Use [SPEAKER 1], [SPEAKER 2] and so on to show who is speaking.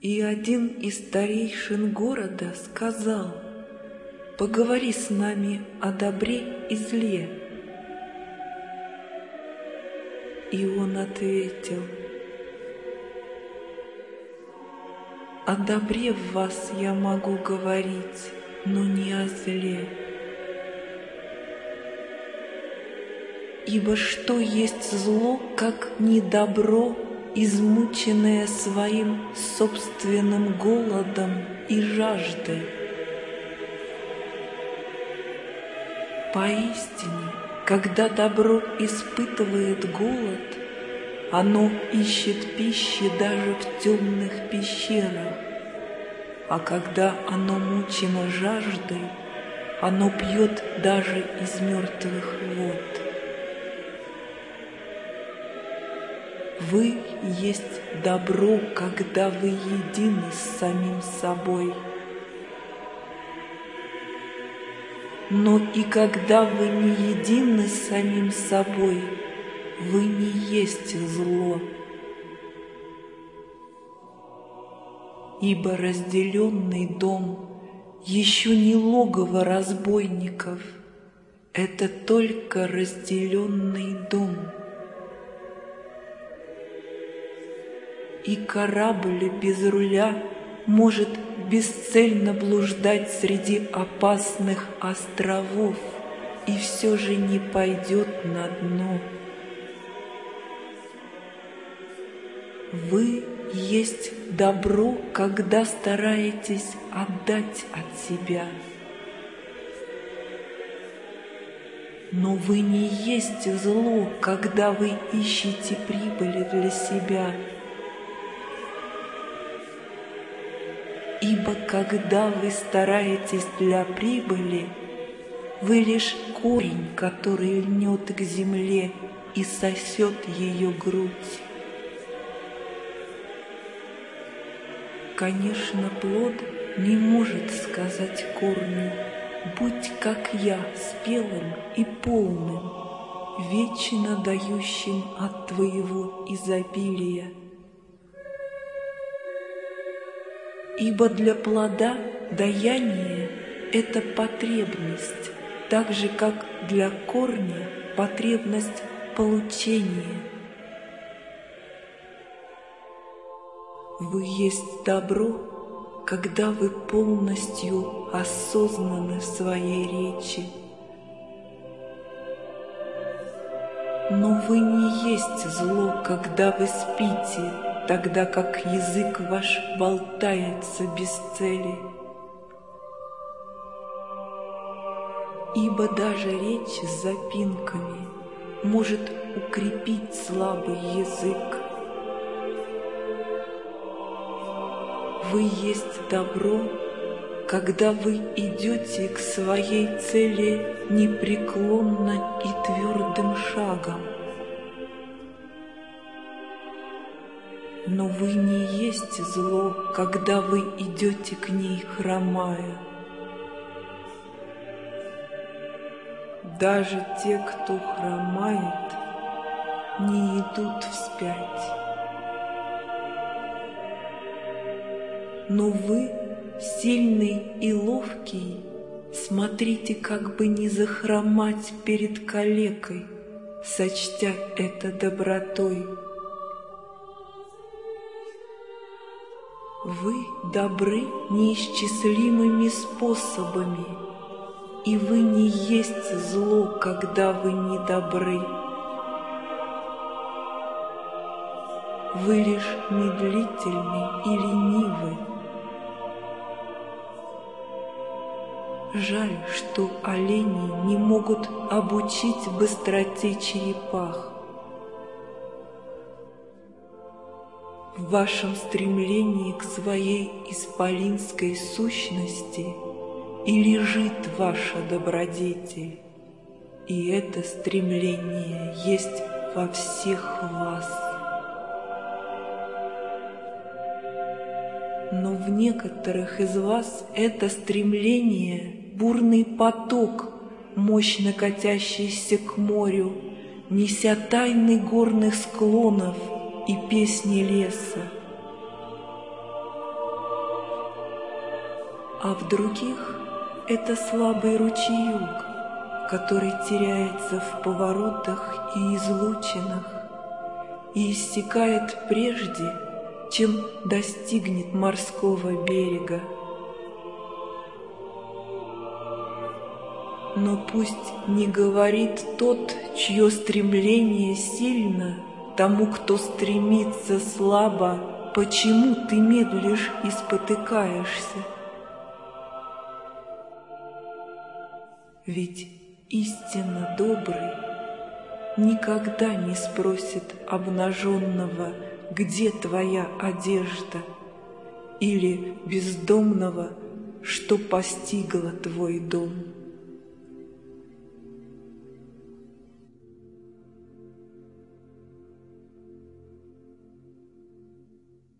[SPEAKER 1] И один из старейшин города сказал, «Поговори с нами о добре и зле». И он ответил, «О добре в вас я могу говорить, но не о зле». Ибо что есть зло, как не измученное своим собственным голодом и жаждой? Поистине, когда добро испытывает голод, оно ищет пищи даже в темных пещерах, а когда оно мучено жаждой, оно пьет даже из мертвых вод. Вы есть добро, когда вы едины с самим собой. Но и когда вы не едины с самим собой, вы не есть зло. Ибо разделенный дом еще не логово разбойников, это только разделенный дом – и корабль без руля может бесцельно блуждать среди опасных островов и все же не пойдет на дно. Вы есть добро, когда стараетесь отдать от себя. Но вы не есть зло, когда вы ищете прибыли для себя – Ибо когда вы стараетесь для прибыли, вы лишь корень, который льнет к земле и сосет ее грудь. Конечно, плод не может сказать корню, Будь как я, спелым и полным, Вечно дающим от твоего изобилия. Ибо для плода даяние – это потребность, так же, как для корня потребность получения. Вы есть добро, когда вы полностью осознаны в своей речи. Но вы не есть зло, когда вы спите – тогда как язык ваш болтается без цели. Ибо даже речь с запинками может укрепить слабый язык. Вы есть добро, когда вы идете к своей цели непреклонно и твердым шагом. Но вы не есть зло, когда вы идете к ней хромая. Даже те, кто хромает, не идут вспять. Но вы, сильный и ловкий, смотрите, как бы не захромать перед калекой, сочтя это добротой. Вы добры неисчислимыми способами, и вы не есть зло, когда вы не добры. Вы лишь медлительны и ленивы. Жаль, что олени не могут обучить быстроте черепах. Вашем стремлении к своей исполинской сущности и лежит ваша добродетель, и это стремление есть во всех вас. Но в некоторых из вас это стремление — бурный поток, мощно катящийся к морю, неся тайны горных склонов — и песни леса. а в других это слабый ручеек, который теряется в поворотах и излучинах и иссякает прежде, чем достигнет морского берега. Но пусть не говорит тот, чье стремление сильно, тому, кто стремится слабо, почему ты медлишь и спотыкаешься. Ведь истинно добрый никогда не спросит обнаженного, где твоя одежда, или бездомного, что постигла твой дом.